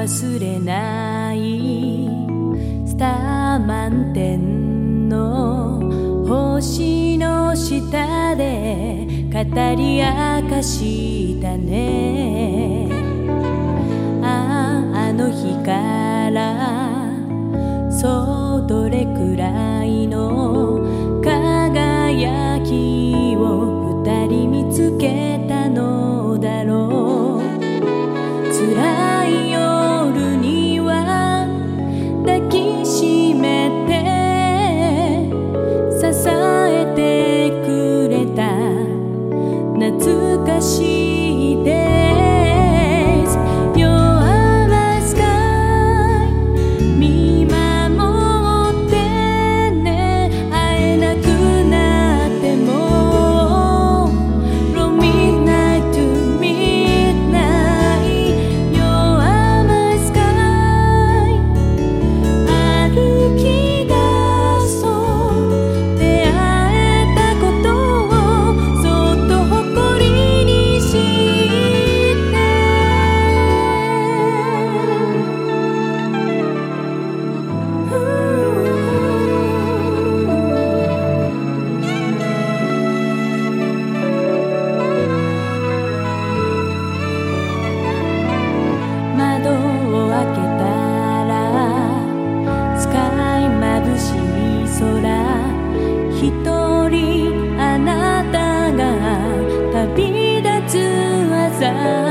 忘れないスター満点の星の下で語り明かしたね。ああの日から的